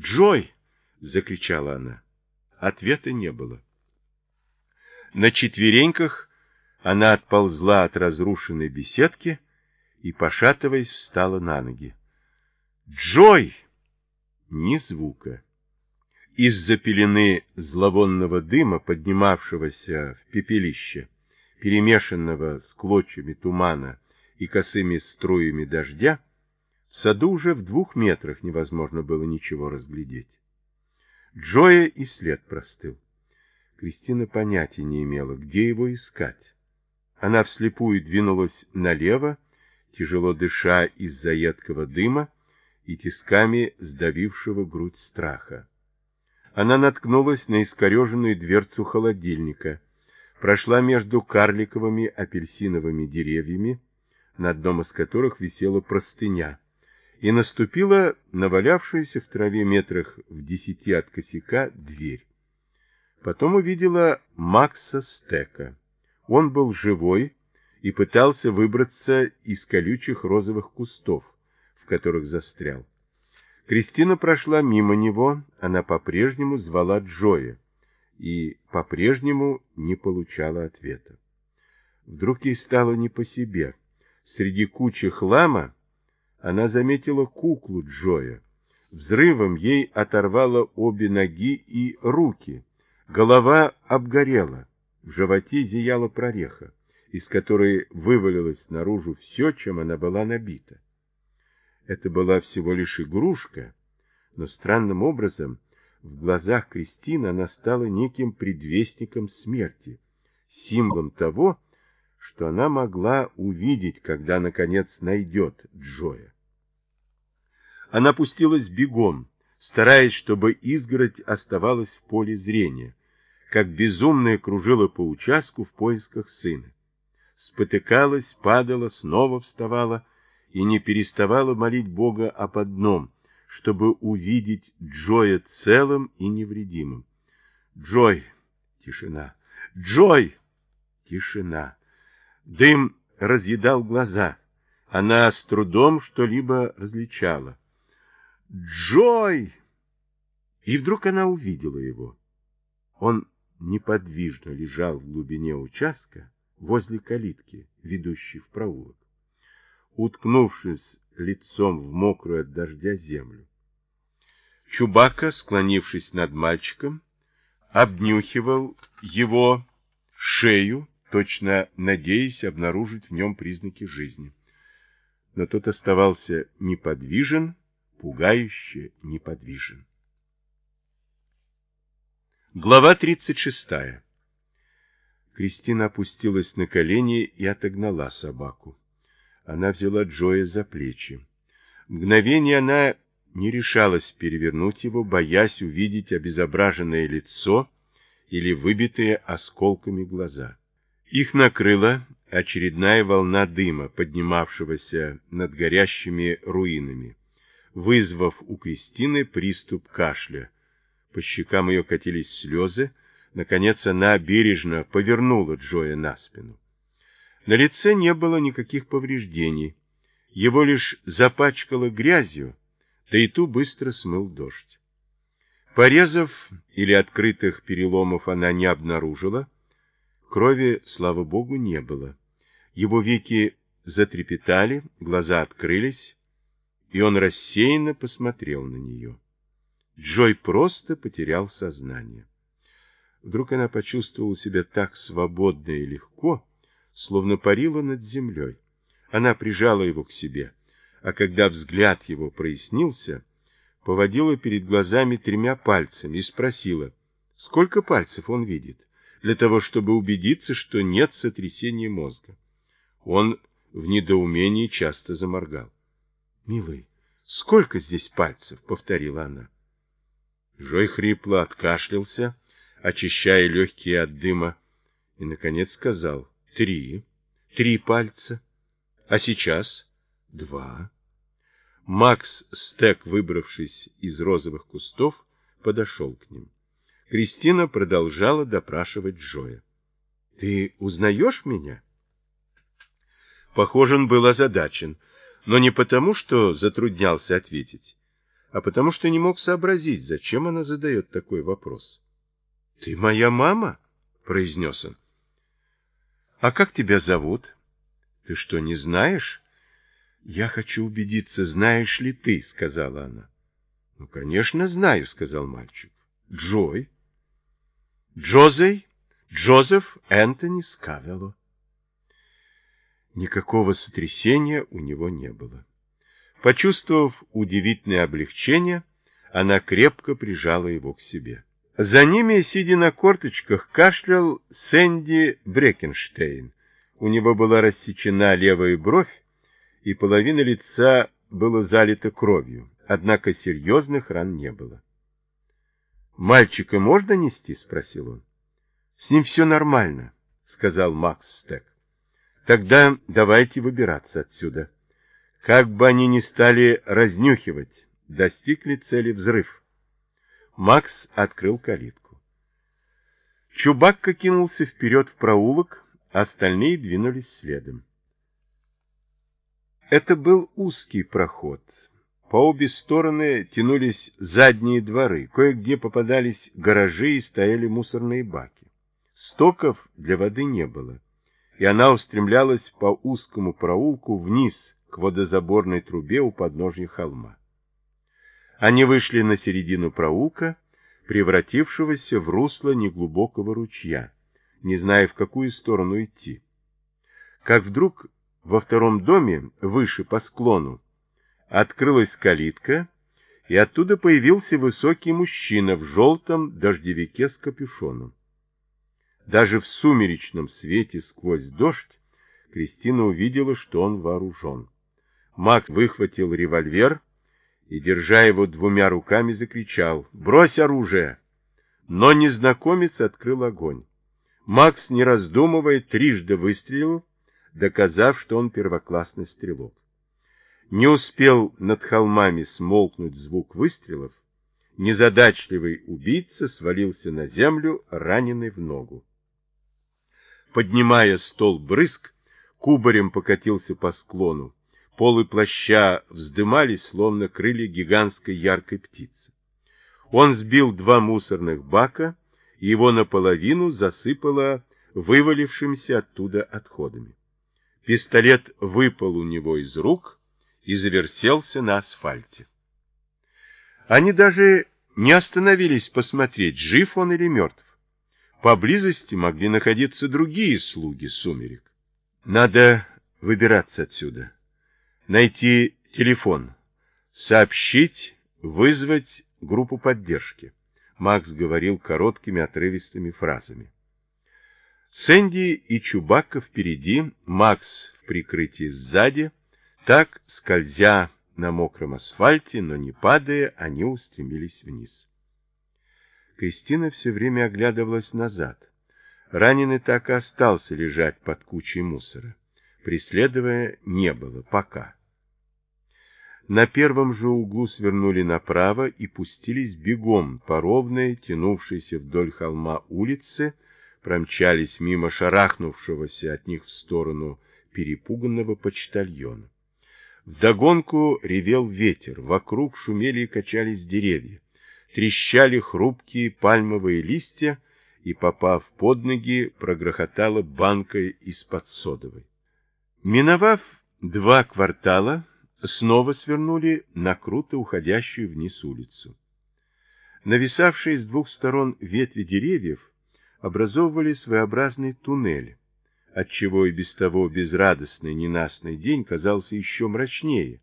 «Джой!» — закричала она. Ответа не было. На четвереньках она отползла от разрушенной беседки и, пошатываясь, встала на ноги. «Джой!» Ни звука. Из-за пелены зловонного дыма, поднимавшегося в пепелище, перемешанного с клочьями тумана и косыми струями дождя, в саду уже в двух метрах невозможно было ничего разглядеть. Джоя и след простыл. Кристина понятия не имела, где его искать. Она вслепую двинулась налево, тяжело дыша из-за едкого дыма и тисками сдавившего грудь страха. Она наткнулась на искореженную дверцу холодильника, прошла между карликовыми апельсиновыми деревьями, на одном из которых висела простыня, и наступила на валявшуюся в траве метрах в десяти от косяка дверь. Потом увидела Макса Стека. Он был живой и пытался выбраться из колючих розовых кустов, в которых застрял. Кристина прошла мимо него, она по-прежнему звала Джоя и по-прежнему не получала ответа. Вдруг ей стало не по себе. Среди кучи хлама она заметила куклу Джоя. Взрывом ей оторвало обе ноги и руки. Голова обгорела, в животе зияла прореха, из которой вывалилось наружу все, чем она была набита. Это была всего лишь игрушка, но странным образом в глазах Кристины она стала неким предвестником смерти, символом того, что она могла увидеть, когда, наконец, найдет Джоя. Она пустилась бегом, стараясь, чтобы изгородь оставалась в поле зрения, как безумная кружила по участку в поисках сына. Спотыкалась, падала, снова вставала, и не переставала молить Бога об одном, чтобы увидеть Джоя целым и невредимым. Джой! Тишина! Джой! Тишина! Дым разъедал глаза. Она с трудом что-либо различала. Джой! И вдруг она увидела его. Он неподвижно лежал в глубине участка возле калитки, ведущей в проулок уткнувшись лицом в мокрую от дождя землю. Чубака, склонившись над мальчиком, обнюхивал его шею, точно надеясь обнаружить в нем признаки жизни. Но тот оставался неподвижен, пугающе неподвижен. Глава 36. Кристина опустилась на колени и отогнала собаку. Она взяла Джоя за плечи. Мгновение она не решалась перевернуть его, боясь увидеть обезображенное лицо или выбитые осколками глаза. Их накрыла очередная волна дыма, поднимавшегося над горящими руинами, вызвав у Кристины приступ кашля. По щекам ее катились слезы. Наконец она бережно повернула Джоя на спину. На лице не было никаких повреждений. Его лишь запачкало грязью, да и ту быстро смыл дождь. Порезов или открытых переломов она не обнаружила. Крови, слава богу, не было. Его веки затрепетали, глаза открылись, и он рассеянно посмотрел на нее. Джой просто потерял сознание. Вдруг она почувствовала себя так свободно и легко, словно парила над землей. Она прижала его к себе, а когда взгляд его прояснился, поводила перед глазами тремя пальцами и спросила, сколько пальцев он видит, для того, чтобы убедиться, что нет сотрясения мозга. Он в недоумении часто заморгал. — Милый, сколько здесь пальцев? — повторила она. Жой хрипло откашлялся, очищая легкие от дыма, и, наконец, сказал — Три. Три пальца. А сейчас? Два. Макс Стек, выбравшись из розовых кустов, подошел к ним. Кристина продолжала допрашивать Джоя. — Ты узнаешь меня? Похоже, он был озадачен, но не потому, что затруднялся ответить, а потому что не мог сообразить, зачем она задает такой вопрос. — Ты моя мама? — произнес он. — А как тебя зовут? — Ты что, не знаешь? — Я хочу убедиться, знаешь ли ты, — сказала она. — Ну, конечно, знаю, — сказал мальчик. — Джой. — Джозей? Джозеф Энтони Скавелло. Никакого сотрясения у него не было. Почувствовав удивительное облегчение, она крепко прижала его к себе. За ними, сидя на корточках, кашлял Сэнди Брекенштейн. У него была рассечена левая бровь, и половина лица была залита кровью, однако серьезных ран не было. «Мальчика можно нести?» — спросил он. «С ним все нормально», — сказал Макс Стек. «Тогда давайте выбираться отсюда». Как бы они ни стали разнюхивать, достигли цели взрыв. Макс открыл калитку. Чубакка кинулся вперед в проулок, остальные двинулись следом. Это был узкий проход. По обе стороны тянулись задние дворы, кое-где попадались гаражи и стояли мусорные баки. Стоков для воды не было, и она устремлялась по узкому проулку вниз, к водозаборной трубе у подножья холма. Они вышли на середину проулка, превратившегося в русло неглубокого ручья, не зная, в какую сторону идти. Как вдруг во втором доме, выше по склону, открылась калитка, и оттуда появился высокий мужчина в желтом дождевике с капюшоном. Даже в сумеречном свете сквозь дождь Кристина увидела, что он вооружен. Макс выхватил револьвер и, держа его двумя руками, закричал «Брось оружие!». Но незнакомец открыл огонь. Макс, не раздумывая, трижды выстрелил, доказав, что он первоклассный стрелок. Не успел над холмами смолкнуть звук выстрелов, незадачливый убийца свалился на землю, раненый в ногу. Поднимая стол брызг, кубарем покатился по склону, Полы плаща вздымались, словно крылья гигантской яркой птицы. Он сбил два мусорных бака, и его наполовину засыпало вывалившимся оттуда отходами. Пистолет выпал у него из рук и завертелся на асфальте. Они даже не остановились посмотреть, жив он или мертв. Поблизости могли находиться другие слуги сумерек. Надо выбираться отсюда найти телефон, сообщить, вызвать группу поддержки. Макс говорил короткими отрывистыми фразами. Сэнди и Чубакка впереди, Макс в прикрытии сзади. Так, скользя на мокром асфальте, но не падая, они устремились вниз. Кристина все время оглядывалась назад. Раненый так и остался лежать под кучей мусора. Преследовая не было пока. На первом же углу свернули направо и пустились бегом по ровной, тянувшейся вдоль холма улице, промчались мимо шарахнувшегося от них в сторону перепуганного почтальона. Вдогонку ревел ветер, вокруг шумели и качались деревья, трещали хрупкие пальмовые листья, и, попав под ноги, прогрохотала банкой из-под содовой. Миновав два квартала, снова свернули на круто уходящую вниз улицу. Нависавшие с двух сторон ветви деревьев образовывали своеобразный туннель, отчего и без того безрадостный ненастный день казался еще мрачнее,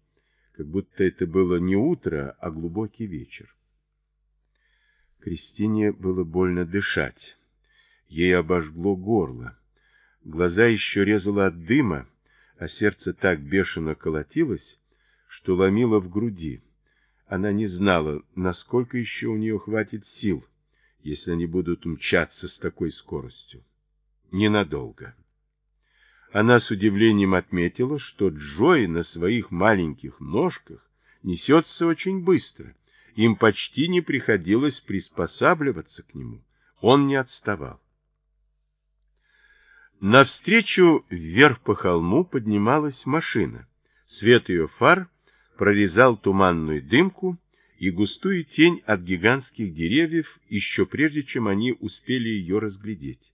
как будто это было не утро, а глубокий вечер. Кристине было больно дышать. Ей обожгло горло. Глаза еще резало от дыма, а сердце так бешено колотилось, что ломило в груди. Она не знала, насколько еще у нее хватит сил, если они будут мчаться с такой скоростью. Ненадолго. Она с удивлением отметила, что Джой на своих маленьких ножках несется очень быстро. Им почти не приходилось приспосабливаться к нему. Он не отставал. Навстречу вверх по холму поднималась машина. Свет ее фар прорезал туманную дымку, и густую тень от гигантских деревьев, еще прежде чем они успели ее разглядеть.